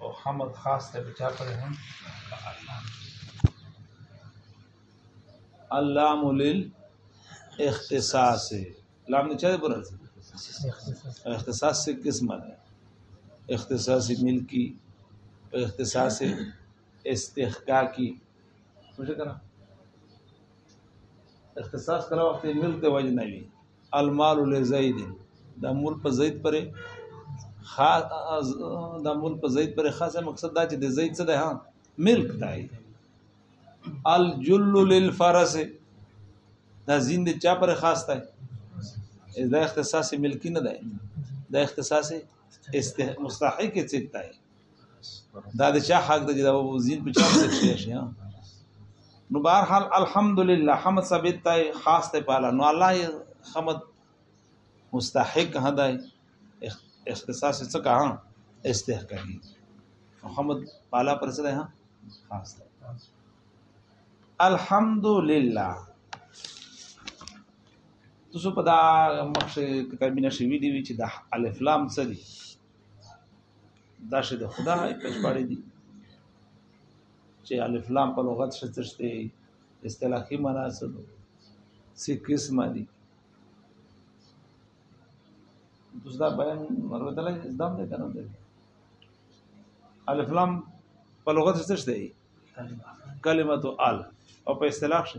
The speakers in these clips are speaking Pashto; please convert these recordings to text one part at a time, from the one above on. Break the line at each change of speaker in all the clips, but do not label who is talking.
او حمد خاص ته بچا پر هم اللام لل اختصاص لام نه چا پر اختصاص سے قسم ہے اختصاص ملکی اختصاص استحقاقی مجھے کہنا اختصاص کرا وقت ملک وجنوی المال لزید دا مول په زید پرې خا دا مول په زید پرې خاصه مقصد دا چې د زید څه ده ها ملک دی الجل للفرس دا زین د چا پر خاص دی دا اختصاص ملکی نه دی دا اختصاص است مستحق څه دی دا د چا حق دی دا وزیر په چا څه شي شي نو بهر حال الحمدلله حمد ثابت ته خاص ته پاله نو الله حمد مستحق هداي اختصاص څه کا استحقاقي محمد پالا پر سره ها خاص ده الحمدلله تاسو په دا مخ کتابینه شوی دی چې د الف لام څه دی دا شی د خدا پښپړې دي چې الف لام په لغت څه تشته اصطلاحي معنا څه ده سی قسمه دي دوس دا بیان ورودلې زدام دې کنه دې الف لام په لغت څه تشته کلمه ال او په اصطلاح څه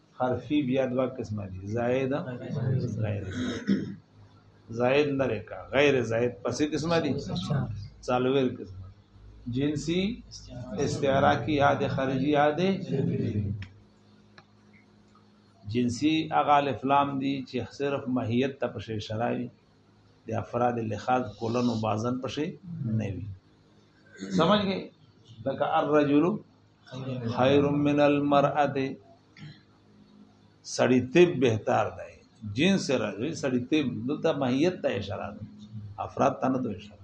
حرفی بیا دوا قسمه دي زائد غیر زائد نه لکه غیر زائد پسې قسمه دي څالویر قسمه جنسی استعاره کی یاد خارجی یاد جنسی اغه الف لام دي چې صرف ماهیت ته په اشاره د افراد لحاظ کولن و بازن پشی نوی سمجھ گئی لکه الرجل خیر من المرأت سړی طب بهتر دی جنس راځي سړی طب دلته ماهیت ته اشاره ده افراد ته نه اشاره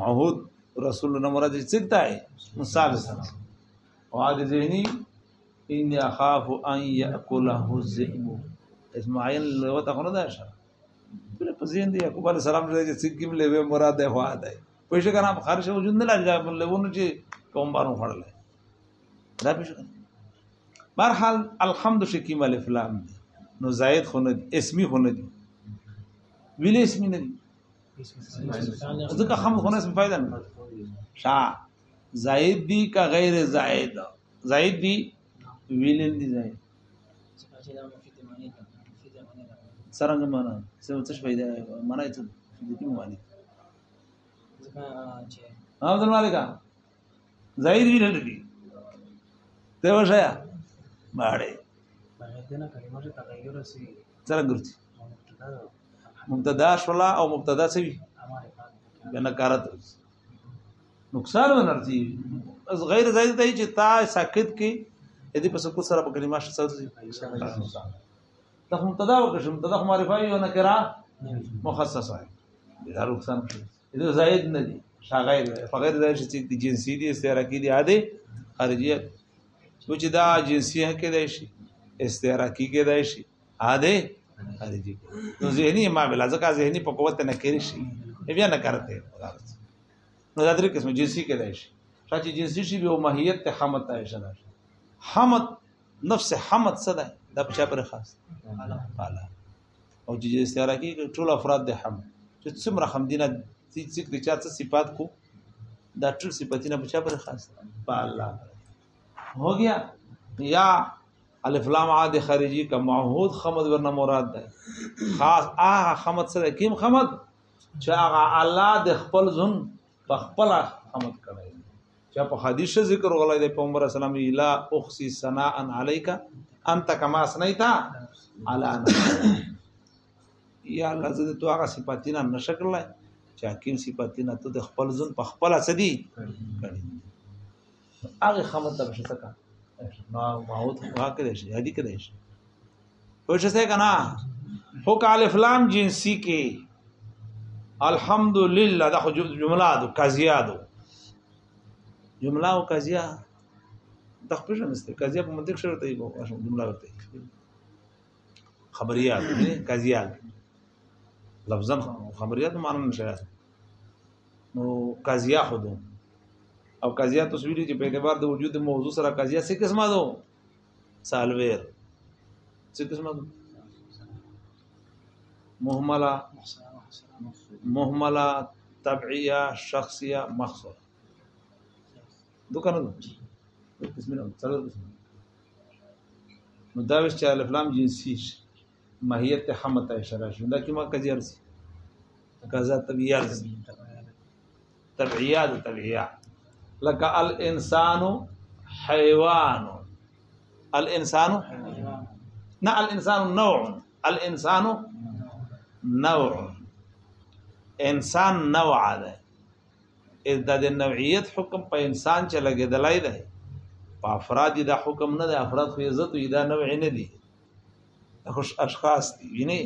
معهود رسول نه مراد سکتا ہے مثال سره او هغه ذهني ان اخاف ان ياكله الذئب اسماعیل له وته خو نه ده شه بل په ذهن دی یعقوب علی السلام له چې سګم له وې مراد ده هوا ده په شي کنه خارج وجود نه لږه بل له ونه چې کوم بارو خړل دا به شي بهر حال الحمد شکیم الف لام نو زائد خو نه اسمی خو نه دی ویل اسمی نه دی ځکه خام خونه سم فائدہ نه شا زائد دی کا غیر زائد زائد دی ویلن دی زائد سرنګ معنا څه څه فائدہ معنا څه دې کې مالک ځکه چې عبد المالک ظاهر دي نه لګي ته وشیا باړې سره ګرځي مبتدا شولا او مبتدا سوي بنا کارت نقصان ونرځي از غیر زائد دی چې تا ساکت کې دې په سکوت سره په کلمه شته سره دا مبتدا وکړم مبتدا معرفه یو نه کرا مخصصه ده دا نقصان شي دا زائد نه دي شاغیر فغیر دا چې د جنسي دي استعراقي دي عادي خارجیت نو چې دا جنسي کې دی شي استعراقي کې دی شي عادي خارجي نو ذهني ما بلا ځکه ذهني په قوت نه کېږي شي بیا نه کرتے نو دا درې قسم جنسي کې دی شي چې جنسي شي به ماهیت ته حمد ته اشاره شي حمد نفس حمد څه ده دا په چا پر خاص اعلی او چې استعاره کې ټول افراد د حمد چې څومره حمدینه چې څوک د چا څه صفات کو دا ټول صفاتینه په چا پر خاص په الله هو گیا یا الف لام عاد خارجي کا معهود خمد ورنه مراد ده خاص هغه خمد سره کیم خمد چې هغه الله د خپل ځن تخپل حمد کړی چې په حدیث ذکر غلای دی پیغمبر اسلام الا اخسی ثناء علیک انت کما اسنیتا علی یا الله زه تو هغه صفاتینا نشکلای چې حکیم صفاتینا ته د خپل ځن په خپل سدي کړی هغه خامت ته بشه سکا ما ما هو ته هغه کړی شي هدي کړی شي پوه شئ کنه هو کال فلام جنسی کې الحمدلله دا خو جمله ده قضیه ده جمله او قضیه د خپل نسته قضیه په منطق شرط دی په جمله ورته خبريات قضیه لفظا خبريات معنی نشه نو قضیه خودو او قضیه تاسو ویلي چې په اعتبار د وجود موضوع سره قضیه څه قسمه ده سالویر څه قسمه ده مهمله مهمله تبعیه شخصیه مخصوص دوکانه ده قسمه څلور قسمه نو دا وش چې الف لام جنسي ماهیت ته هم ته اشاره شو دا کومه قضیه ارسی قضا طبیعیه ارسی طبیعیه د طبیعیه لکه الانسان حیوان الانسان نه الانسان نوع الانسان نوع انسان نوع ده اذ د نوعیت حکم په انسان چې لګیدلای دی په افراد دا حکم نه دی افراد خو عزت وي دا نوع نه دی خوش اشخاص دی ویني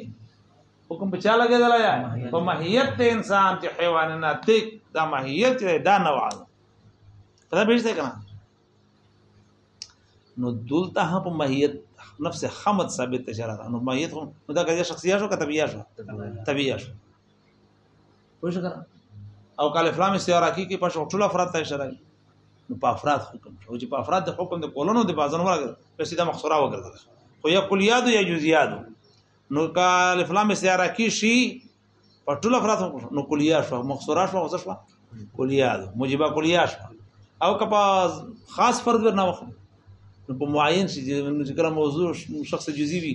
حکم په چا لګیدل یا په ماهیت ته انسان چې حیوان نه تک دا ماهیت دا نوع دا به څه کنه نو دلته هم په ماهیت نفس حمد ثابت شرع نو ماهیت هم دا کله شخصي شو کتبي شو تبي شو پوه شو او کال افلام استعاره کی کې په شو ټول افراد ته اشاره نو په افراد حکم شو چې په افراد د حکم د کولونو د بازن ورغل په سیده مخصوره وګرځل خو یا کلیات یا جزئیات نو کال افلام استعاره کی شي په ټول افراد حکم شو نو کلیات شو مخصوره شو او شو کلیات موجبه کلیات شو او کپا خاص فرد ورنه وخت نو په معین شي چې کله موضوع شخص جزئی وي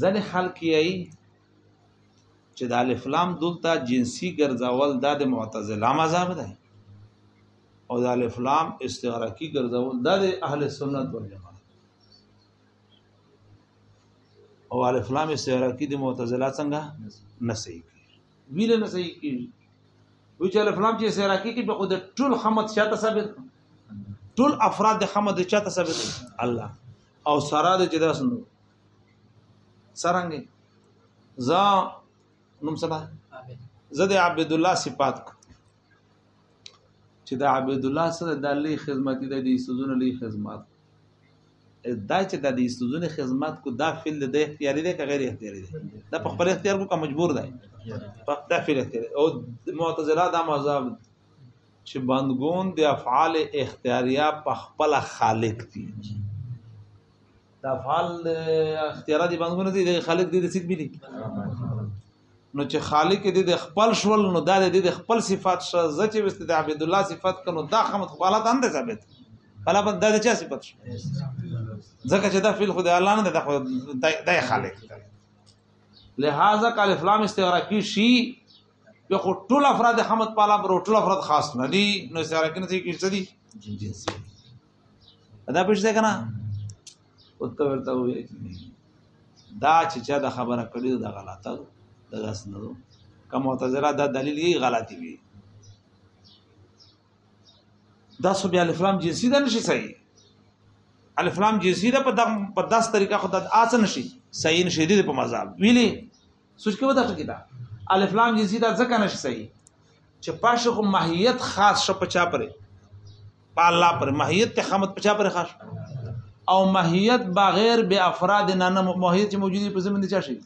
ځنې خلک یې چې د الف لام دلته جنسی ګرځول دا د معتزله مذهب دی او د الف لام استغراقی ګرځول دا د اهل سنت والجماعت او الف لام استغراقی د معتزله څنګه نسې کی ویل نسې کی وی چې الف لام چې استغراقی کې به خود ټول خمد شاته ثابت ټول افراد خمد چاته ثابت الله او سره د جدا سندو سرنګي ز نوم سبا زده عبد الله صفات چې د عبد الله سره د لې خدمت د دې سوزونه لې خدمت دا چې د دې سوزونه خدمت کو دا فل د اختیاري دی که غیر اختیاري دی دا په خپل اختیار کو کا مجبور دی په دا فل اختیاري او معتزله دا مذهب چې بندګون د افعال اختیاریه په خپل خالق دي د افعال اختیارا دي بندګون دي د خالق دي د سید بلی نو چې خالق دې د خپل شول نو دا دې د خپل صفات شه زچې وست د عبد الله صفات کنو دا خمت خپل ته اند ثابت فلا بد دا چا صفات شه ځکه چې دا فعل خدای الله نه دا خو د خالق لہذا کالف لام استغراقی شی به خو ټول افراد حمد پالا پر ټول افراد خاص نه دي نو سره کنه چې کیسه دي جنسي دا پښته کنه او ته ورته وې دا چې چا د خبره کړې دا غلطه ده داس نه دو کوم معتزله دا دلیل یې غلطي وي دا سو بیا الفلام جنسي ده نشي صحیح الفلام جنسي ده په دغه په داس طریقه خدای آسن شي صحیح نشي دي په مذهب ویلي سوچ کې ودا ټکی دا الف لام جنسی دا ځکه نشي صحیح چې پاشه خو ماهیت خاص شو په چا پرې په الله پر ماهیت ته خامت په چا پرې خاص او ماهیت بغیر به افراد نه نه ماهیت چې موجودی په زمين دي چا شي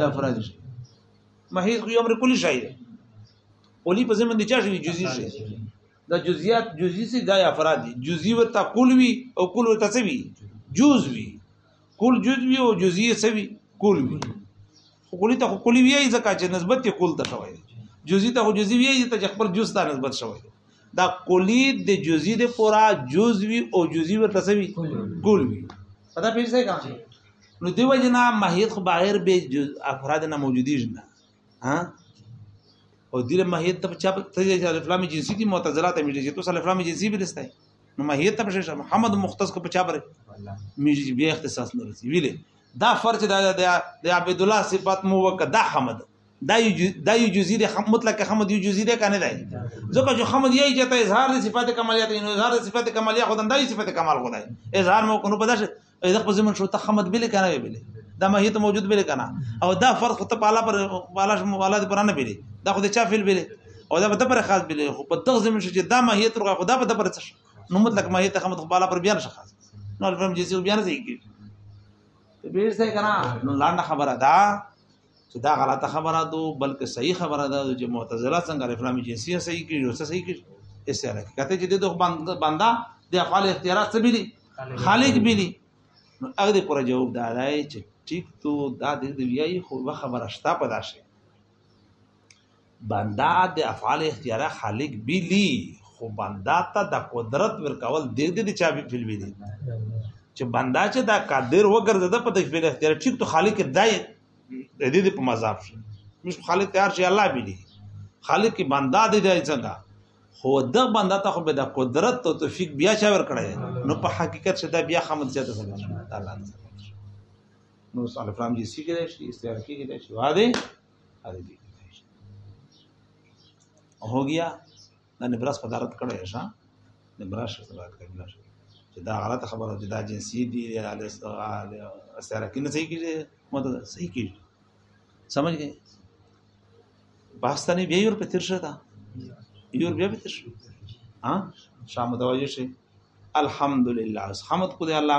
د افراد شي ماهیت خو امر کلی شي دی اولی په زمين دي چا شي جزئی شي دا جزئیات جزئی سي دا افراد دي جزئی ورته کول وي او کول ورته سوي جز وي کل جزوی او جزئی څه وی کل وی خو کلی ته خو کلی وی ځکه چې نسبت یې کل ته شوی دی جزئی ته خو جزئی وی چې خپل جز ته نسبت شوی دی دا کلی د جزئی د پورا جزوی او جزئی ورته څه وی کل وی پتا پیژې څه نو دیو جنا ماهیت خو بغیر به افراد نه موجودی نه ها او دیر ماهیت ته چا ته چې الف لام جنسی دي معتزله ته میږي چې تاسو الف لام جنسی بلستای نو ماهیت ته بشه محمد مختص کو پچا بره میږي بیا اختصاص نه رسی ویلې دا فرض دا د عبد الله صفات مو وک دا حمد دا دا یو جزئی د مطلق حمد یو جزئی ده کنه دی ځکه چې حمد یې چې ته اظهار د صفات کمالیات نو اظهار د صفات کمالیات خدای د صفات کمال خدای اظهار مو کو نو پداش اې دا په زمون شو ته خمد بل کنه وی بل دا ماهیت موجود بل کنه او دا فرض خو ته په اعلی پر بالا شم والا دې پرانه بل دا خو دې چا فعل بل او دا په پر خاص بل خو په دغه زمون شو چې دا ماهیت رغه خدا په پر څه نو مطلق ماهیت خمد خو بالا پر بیان شخص نو الفهم جزئی بیان ځای کې ته به څه کنه نو لاندې خبره ده چې دا غلطه خبره ده بلکې صحیح خبره ده چې معتزله څنګه الف لام جنسیه صحیح کړي او صحیح کړي استعاره کته چې د بندا د افعال اختیارات څه بلی خالق بلی نو هغه دې پر جواب دا دی چې ټیک تو دا دې دی خو خبره شته په داسې بنده د افعال اختیاره خالق بیلی خو بنده ته د قدرت ورکول د دې د چابي فلوی دي چې بنده چې دا قادر وګرځد په د خپل اختیار ټیک ته خالق دای د دې په مذاب شي مش خالق تیار شي الله بیلی خالق بنده دې دای څنګه خو د بنده ته خو به د قدرت او توفیق بیا چا ور کړی نو په حقیقت څه دا بیا خمد څه ته سبب تعالی نو صالح فرام جی سی کې دي استعاره کې دي شواده ادبي هو گیا د نبراس په دارت کړه شه نبراس څه بات کوي نبراس چې دا غلطه خبره ده دا جنسي دي علي سره کې نه صحیح کیږي مته صحیح کیږي سمجھ گئے پاکستاني بیا یور په تیر شه دا یور بیا په تیر شه ها شامت واجه شي الحمدلله حمد کو دی الله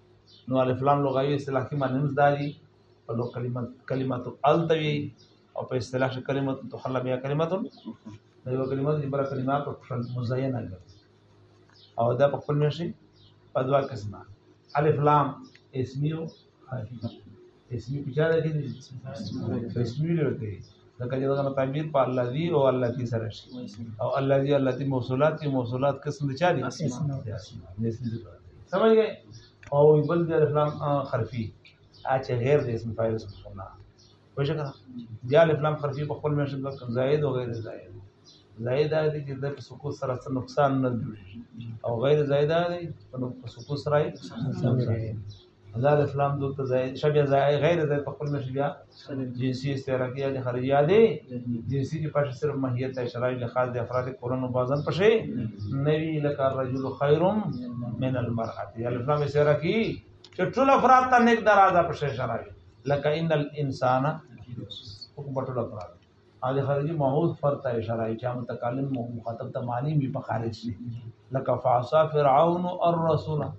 نو الف لام لغوي اصطلاح کې معنی مزدا دي په لو کلمه کلمه التوي او په اصطلاح کې کلمه تخلى بها کلمه دا یو کلمه چې بل کلمه په خپل مزینه ګرځي او دا په خپل مشي په دوا قسمه الف لام اسمي او حرفي اسمی پچا ده کې اسمی لري ته دا کله دا نه تعبیر په الذی او التی سره شي او الذی التی موصولات کی موصولات قسم دي چا دي سمجھ گئے او بل د اسلام خرفی اچ غیر د اسم فاعل سننا وشه کنه بیا الفلام خرفی په خپل منشن وخت زائد او غیر زائد زائد دا دي چې د سکوت سره څه نقصان نه جوړي او غیر زائد دا دي په سکوت سره دا الف لام دلته ځای شبیا ځای غیر ځای په خپل مشي بیا جنسي استعراقیه دي خارجیه دي جنسي کې پښه صرف ماهیت ته شرایط لخاص د افراد کورنو بازن پښه نوی لکه الرجل خیر من المرأه الف لام استعراقی چې ټول افراد ته نیک درازه پښه شرایط لکه ان الانسان حکم ټول افراد هغه خارجي معوض فرد ته اشاره چې هم تکلم مخاطب ته معنی می په خارج شي لکه فاصا فرعون الرسول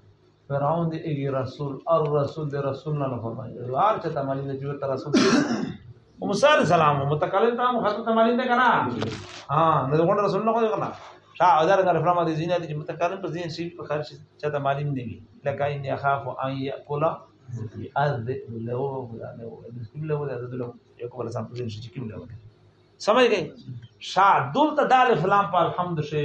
فرعون دی ای رسول ار رسول دی رسول نه فرمایي لار چې تمالي نه جوړ تر رسول او موسی عليه السلام متکلم ته مخاطب تمالي نه کنه ها نه غوړ رسول نه کوي کنه شا اذر کار فرما دي زینه دي متکلم په زین شي په خارج چې تمالي نه وي لکه ان يخاف ان ياكل الذئب له ولا له بسم الله ولا ذل یو کوم سم په زین شي کې ولا سمجھ گئے شا دول ته دال فلام په الحمد شي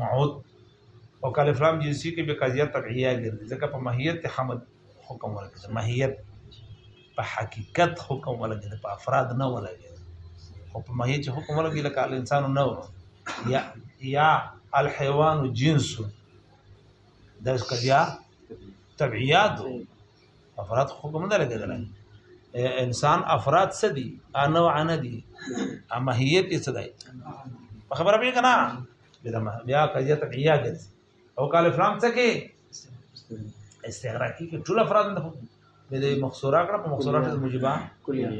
معود او کله فرام جنسي کې به قضیه طبيعيه ګرځي ځکه په ماهیت حمل حکم ورکړي ماهیت په حقیقت حکم ولګي په افراد نه ولګي او په ماهیت حکم ولګي لکه الانسان نه ورو یا یا الحيوان جنس دا قضیه طبيعيات افراد خو کوم نه لګیدل انسان افراد څه دي انو عن دي امهیت څه دی په خبره به کنه بیا کایه تبعیه ګرځي او قال فلان څه کې استغراقی کې ټول افراد نه د دې مخصوره کړه په مخصوره کې موجبه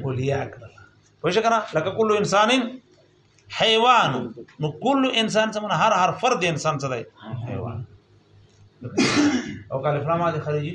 کلیه کړه پوه شئ کنه لکه کل انسان حیوان نو کل انسان څنګه هر هر فرد انسان څه دی حیوان او کله فرما د خارجي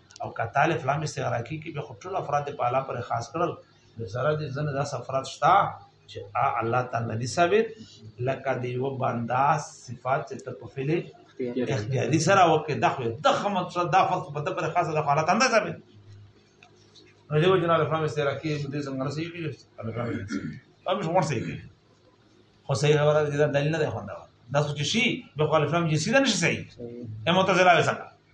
او کته الف لام استغراقی کې به ټول افراد په اعلی پر خاص کړل نو زره دې زنه داس افراد شته چې الله تعالی ندي ثابت لکه دی و بندا صفات چې ته په فعل اختیاري سره وکړي دا خو د خمت سره دا فرق په دغه خاصه د حالت اندازه به نو دیو جنا له فرام سره کې دې څنګه رسېږي کې الله فرام او مش ورسې کې خو صحیح خبره ده دلیل نه ده خوندور دا څه شي به خو الله فرام جسیدا نشي صحیح امتزلا وسنګ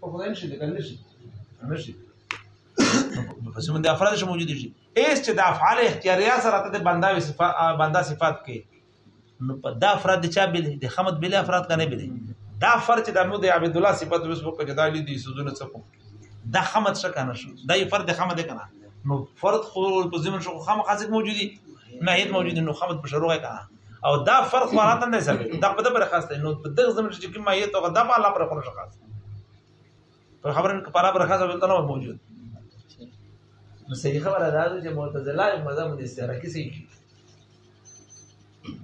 په خدای نشي د کنه شي نشي نو پس من د افراد شو موجود شي ایس چې د افعال اختیاریا سره ته بندا صفات بندا صفات کې نو په دا افراد چا بل د خمد بل افراد کنه بل دا فرد چې د مو د عبد الله صفات وس په کې دا لیدي سوزونه څه کوم دا خمد څه کنه شو دا فرد خمد کنه نو فرد خو په زمن شو خمد خاصه موجودي نه هیڅ موجود نو خمد په شروع کنه او دا فرق وراته نه سره دا په دغه خاص دی نو په دغه زمونږ چې کوم یې ته دا په الله پر خور خاص په خبره کې په الله پر خاص ولته نه موجود نو صحیح خبره ده چې معتزله مذهب دې سره کې سي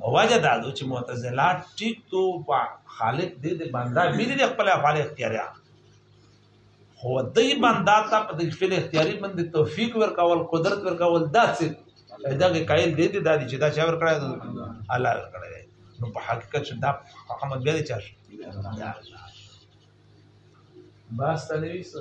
او وجه دا ده چې معتزله ټیک تو په خالق دې دې باندې مې دې خپل افعال اختیاریا خو دای بندا ته په دې فعل اختیاري باندې توفیق ورکول قدرت ورکول داسې دغه قائل دی دی دادی چې دا چا ور کړی الله ور کړی نو په حقیقت چې دا محمد بیا چا شو بس تلوي څه